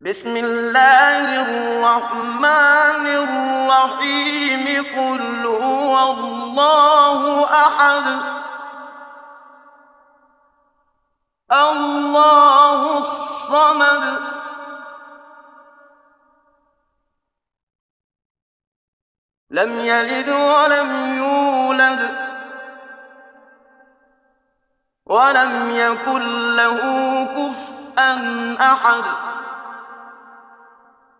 بسم الله الرحمن الرحيم قل هو الله أحد. الله الصمد. لم يلد ولم يولد. ولم يكن له كفءا أحد.